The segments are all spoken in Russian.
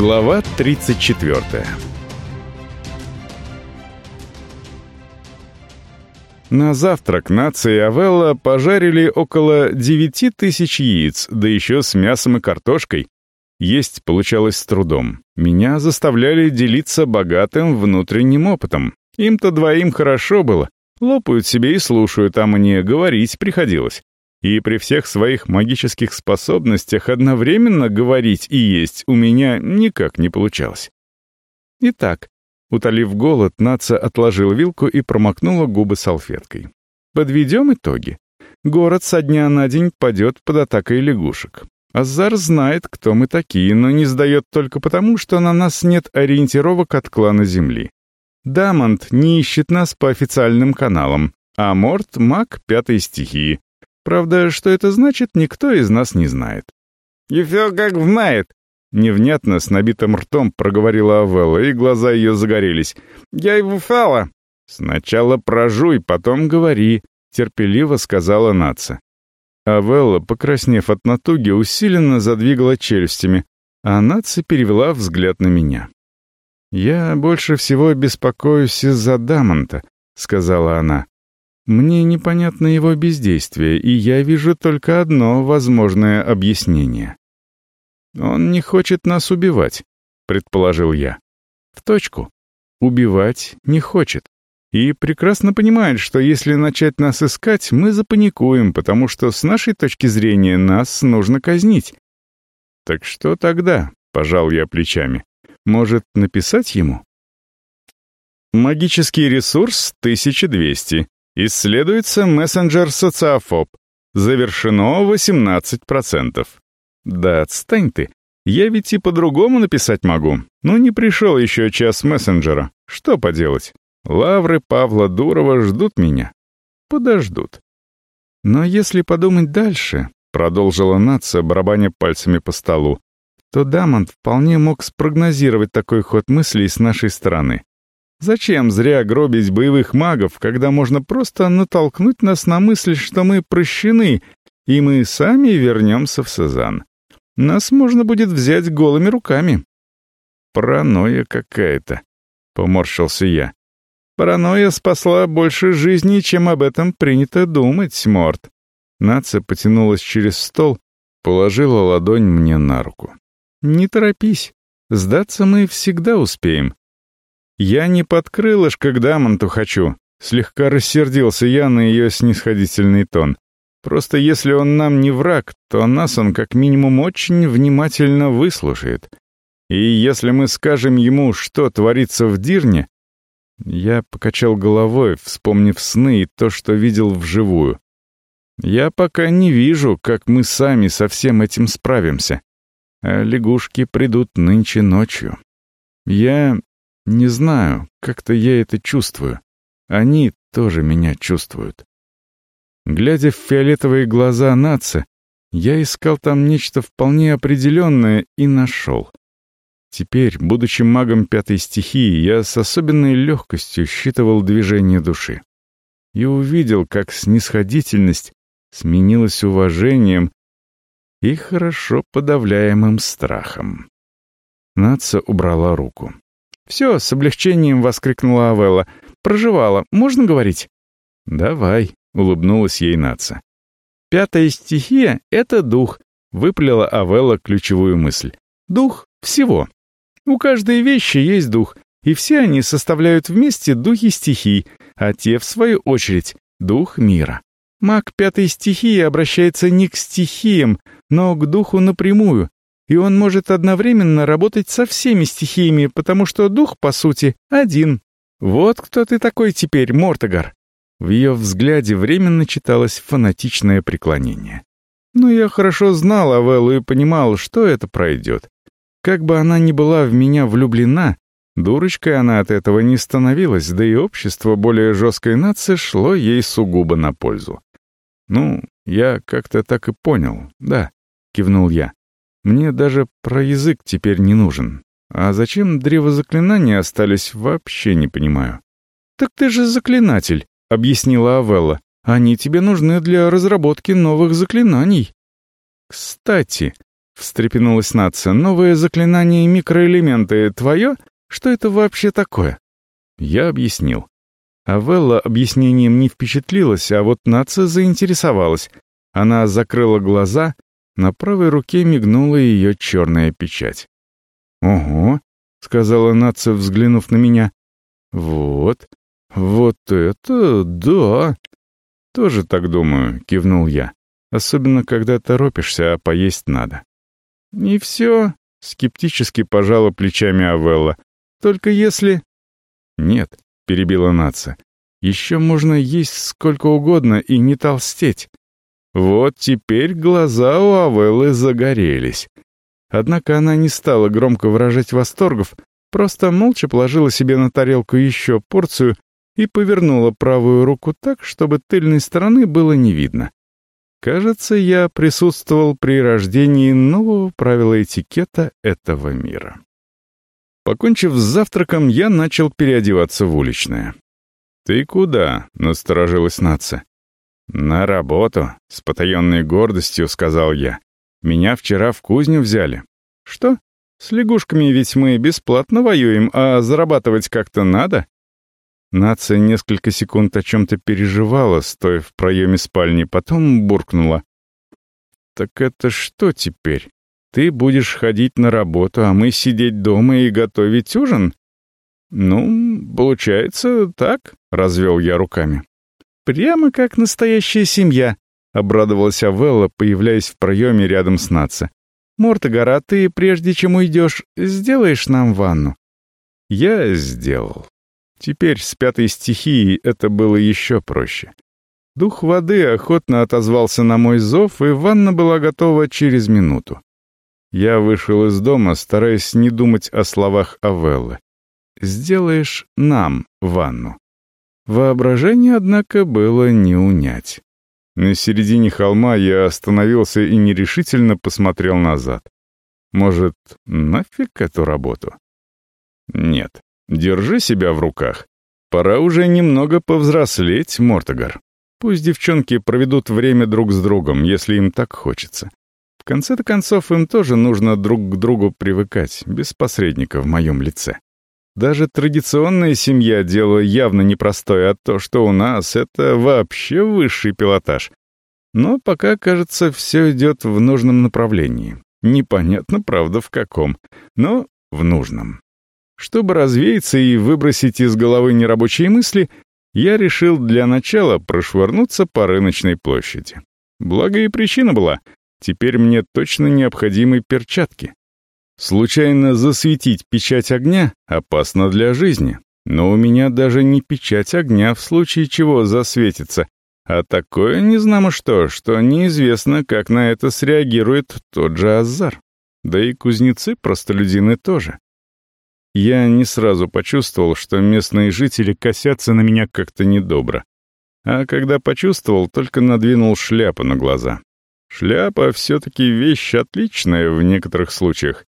Глава 34 На завтрак нация и Авелла пожарили около 9 тысяч яиц, да еще с мясом и картошкой. Есть получалось с трудом. Меня заставляли делиться богатым внутренним опытом. Им-то двоим хорошо было. Лопают себе и слушают, а мне говорить приходилось. И при всех своих магических способностях одновременно говорить и есть у меня никак не получалось. Итак, Утолив голод, Наца отложил вилку и промокнула губы салфеткой. Подведем итоги. Город со дня на день падет под атакой лягушек. Азар знает, кто мы такие, но не сдает только потому, что на нас нет ориентировок от клана Земли. Дамонт не ищет нас по официальным каналам, а Морт — маг пятой стихии. Правда, что это значит, никто из нас не знает. «И все как знает», Невнятно, с набитым ртом проговорила Авелла, и глаза ее загорелись. «Я его фала!» «Сначала прожуй, потом говори», — терпеливо сказала Наца. Авелла, покраснев от натуги, усиленно задвигала челюстями, а Наца перевела взгляд на меня. «Я больше всего беспокоюсь из-за Дамонта», — сказала она. «Мне непонятно его бездействие, и я вижу только одно возможное объяснение. «Он не хочет нас убивать», — предположил я. «В точку. Убивать не хочет. И прекрасно понимает, что если начать нас искать, мы запаникуем, потому что с нашей точки зрения нас нужно казнить». «Так что тогда?» — пожал я плечами. «Может, написать ему?» Магический ресурс 1200. Исследуется мессенджер социофоб. Завершено 18%. «Да отстань ты. Я ведь и по-другому написать могу. Ну, не пришел еще час мессенджера. Что поделать? Лавры Павла Дурова ждут меня. Подождут». «Но если подумать дальше», — продолжила нация, барабаня пальцами по столу, то Дамонт вполне мог спрогнозировать такой ход мыслей с нашей стороны. Зачем зря гробить боевых магов, когда можно просто натолкнуть нас на мысль, что мы прощены, и мы сами вернемся в Сезанн? Нас можно будет взять голыми руками». «Паранойя какая-то», — поморщился я. «Паранойя спасла больше жизней, чем об этом принято думать, Морт». Наца потянулась через стол, положила ладонь мне на руку. «Не торопись. Сдаться мы всегда успеем». «Я не под крылышко к Дамонту хочу», — слегка рассердился я на ее снисходительный тон. Просто если он нам не враг, то нас он как минимум очень внимательно выслушает. И если мы скажем ему, что творится в Дирне... Я покачал головой, вспомнив сны и то, что видел вживую. Я пока не вижу, как мы сами со всем этим справимся. А лягушки придут нынче ночью. Я не знаю, как-то я это чувствую. Они тоже меня чувствуют. Глядя в фиолетовые глаза Наца, я искал там нечто вполне определенное и нашел. Теперь, будучи магом пятой стихии, я с особенной легкостью считывал движение души. И увидел, как снисходительность сменилась уважением и хорошо подавляемым страхом. Наца убрала руку. «Все!» — с облегчением воскликнула Авелла. «Проживала. Можно говорить?» «Давай», — улыбнулась ей Наца. «Пятая стихия — это дух», — выплела Авелла ключевую мысль. «Дух всего. У каждой вещи есть дух, и все они составляют вместе духи стихий, а те, в свою очередь, дух мира. Маг пятой стихии обращается не к стихиям, но к духу напрямую, и он может одновременно работать со всеми стихиями, потому что дух, по сути, один. Вот кто ты такой теперь, Мортогар. В ее взгляде временно читалось фанатичное преклонение. Но я хорошо знал Авеллу и понимал, что это пройдет. Как бы она ни была в меня влюблена, дурочкой она от этого не становилась, да и общество более жесткой нации шло ей сугубо на пользу. «Ну, я как-то так и понял, да», — кивнул я. «Мне даже про язык теперь не нужен. А зачем древозаклинания остались, вообще не понимаю». «Так ты же заклинатель», — объяснила Авелла. «Они тебе нужны для разработки новых заклинаний». «Кстати», — встрепенулась нация. «Новое заклинание микроэлементы твое? Что это вообще такое?» Я объяснил. Авелла объяснением не впечатлилась, а вот нация заинтересовалась. Она закрыла глаза, на правой руке мигнула ее черная печать. «Ого», — сказала нация, взглянув на меня. «Вот, вот это да!» «Тоже так думаю», — кивнул я. «Особенно, когда торопишься, а поесть надо». «Не все», — скептически пожала плечами Авелла. «Только если...» «Нет», — перебила нация. «Еще можно есть сколько угодно и не толстеть». Вот теперь глаза у Авеллы загорелись. Однако она не стала громко выражать восторгов, просто молча положила себе на тарелку еще порцию и повернула правую руку так, чтобы тыльной стороны было не видно. Кажется, я присутствовал при рождении нового правила этикета этого мира. Покончив с завтраком, я начал переодеваться в уличное. «Ты куда?» — насторожилась нация. «На работу», — с потаенной гордостью сказал я. «Меня вчера в кузню взяли». «Что? С лягушками ведь мы бесплатно воюем, а зарабатывать как-то надо?» Нация несколько секунд о чем-то переживала, стоя в проеме спальни, потом буркнула. «Так это что теперь? Ты будешь ходить на работу, а мы сидеть дома и готовить ужин?» «Ну, получается так», — развел я руками. «Прямо как настоящая семья», — обрадовалась Авелла, появляясь в проеме рядом с Натса. «Мортогора, ты, прежде чем уйдешь, сделаешь нам ванну?» Я сделал. Теперь с пятой стихией это было еще проще. Дух воды охотно отозвался на мой зов, и ванна была готова через минуту. Я вышел из дома, стараясь не думать о словах Авеллы. «Сделаешь нам ванну». Воображение, однако, было не унять. На середине холма я остановился и нерешительно посмотрел назад. Может, нафиг эту работу? Нет. Держи себя в руках. Пора уже немного повзрослеть, Мортогар. Пусть девчонки проведут время друг с другом, если им так хочется. В конце-то концов, им тоже нужно друг к другу привыкать, без посредника в моем лице. Даже традиционная семья — дело явно непростое, а то, что у нас, это вообще высший пилотаж. Но пока, кажется, все идет в нужном направлении. Непонятно, правда, в каком, но в нужном. Чтобы развеяться и выбросить из головы нерабочие мысли, я решил для начала прошвырнуться по рыночной площади. Благо и причина была. Теперь мне точно необходимы перчатки. Случайно засветить печать огня опасно для жизни. Но у меня даже не печать огня в случае чего засветится, а такое незнамо что, что неизвестно, как на это среагирует тот же Азар. Да и кузнецы-простолюдины тоже. Я не сразу почувствовал, что местные жители косятся на меня как-то недобро. А когда почувствовал, только надвинул шляпу на глаза. Шляпа все-таки вещь отличная в некоторых случаях.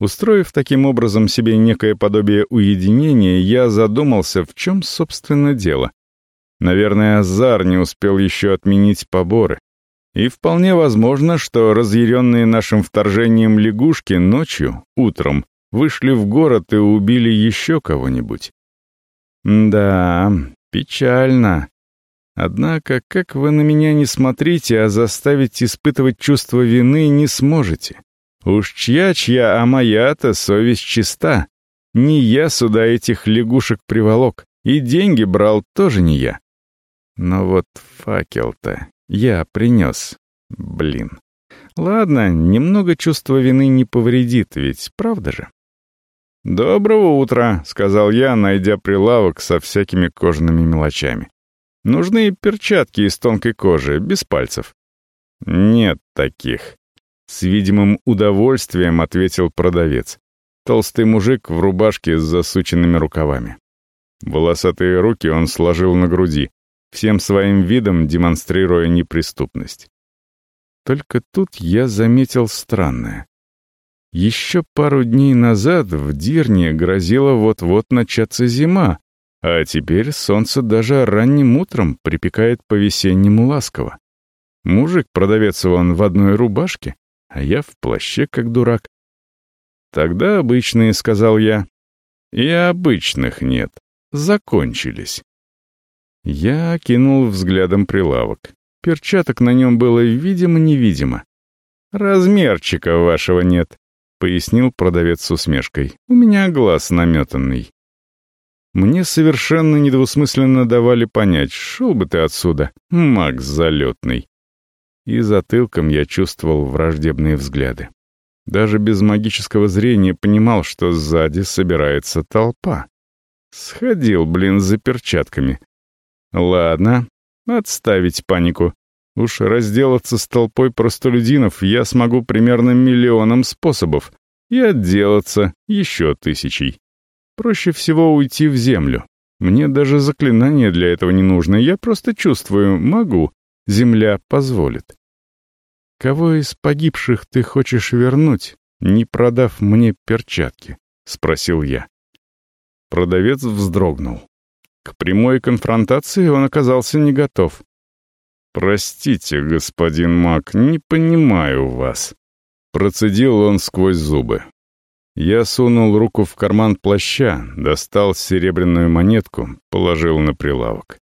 Устроив таким образом себе некое подобие уединения, я задумался, в чем, собственно, дело. Наверное, Азар не успел еще отменить поборы. И вполне возможно, что разъяренные нашим вторжением лягушки ночью, утром, вышли в город и убили еще кого-нибудь. Да, печально. Однако, как вы на меня не смотрите, а заставить испытывать чувство вины не сможете. Уж чья-чья, а моя-то совесть чиста. Не я сюда этих лягушек приволок, и деньги брал тоже не я. Но вот факел-то я принес, блин. Ладно, немного чувства вины не повредит, ведь правда же? «Доброго утра», — сказал я, найдя прилавок со всякими кожаными мелочами. «Нужны перчатки из тонкой кожи, без пальцев». «Нет таких», — с видимым удовольствием ответил продавец. Толстый мужик в рубашке с засученными рукавами. Волосатые руки он сложил на груди, всем своим видом демонстрируя неприступность. Только тут я заметил странное. Еще пару дней назад в Дирне грозила вот-вот начаться зима, а теперь солнце даже ранним утром припекает по-весеннему ласково. Мужик, продавец он в одной рубашке, а я в плаще как дурак. «Тогда обычные», — сказал я. «И обычных нет. Закончились». Я окинул взглядом прилавок. Перчаток на нем было видимо-невидимо. «Размерчика вашего нет», — пояснил продавец с усмешкой. «У меня глаз наметанный». Мне совершенно недвусмысленно давали понять, шел бы ты отсюда, Макс залетный. И затылком я чувствовал враждебные взгляды. Даже без магического зрения понимал, что сзади собирается толпа. Сходил, блин, за перчатками. Ладно, отставить панику. Уж разделаться с толпой простолюдинов я смогу примерно миллионом способов и отделаться еще тысячей. Проще всего уйти в землю. Мне даже заклинание для этого не нужно, я просто чувствую, могу. Земля позволит. «Кого из погибших ты хочешь вернуть, не продав мне перчатки?» — спросил я. Продавец вздрогнул. К прямой конфронтации он оказался не готов. «Простите, господин Мак, не понимаю вас», — процедил он сквозь зубы. Я сунул руку в карман плаща, достал серебряную монетку, положил на прилавок.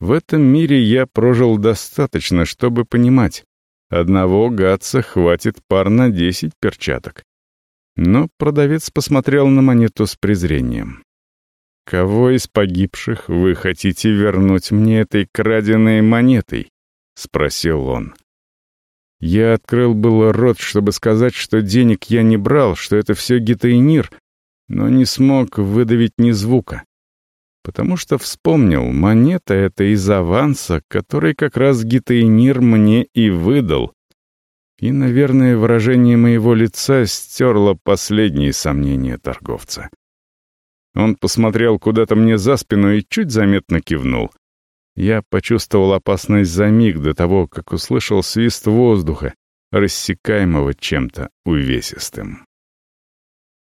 В этом мире я прожил достаточно, чтобы понимать, Одного гадца хватит пар на десять перчаток. Но продавец посмотрел на монету с презрением. «Кого из погибших вы хотите вернуть мне этой краденой монетой?» — спросил он. Я открыл было рот, чтобы сказать, что денег я не брал, что это все гитаинир, но не смог выдавить ни звука потому что вспомнил, монета эта из аванса, который как раз Гитаинир мне и выдал. И, наверное, выражение моего лица стерло последние сомнения торговца. Он посмотрел куда-то мне за спину и чуть заметно кивнул. Я почувствовал опасность за миг до того, как услышал свист воздуха, рассекаемого чем-то увесистым.